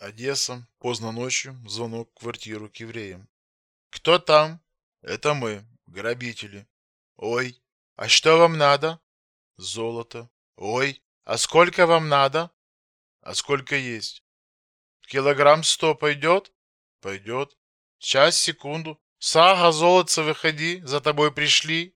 Одесса, поздно ночью, звонок в квартиру к евреям. «Кто там?» «Это мы, грабители». «Ой, а что вам надо?» «Золото». «Ой, а сколько вам надо?» «А сколько есть?» «Килограмм сто пойдет?» «Пойдет». «Сейчас, секунду. Сага, золотце, выходи, за тобой пришли».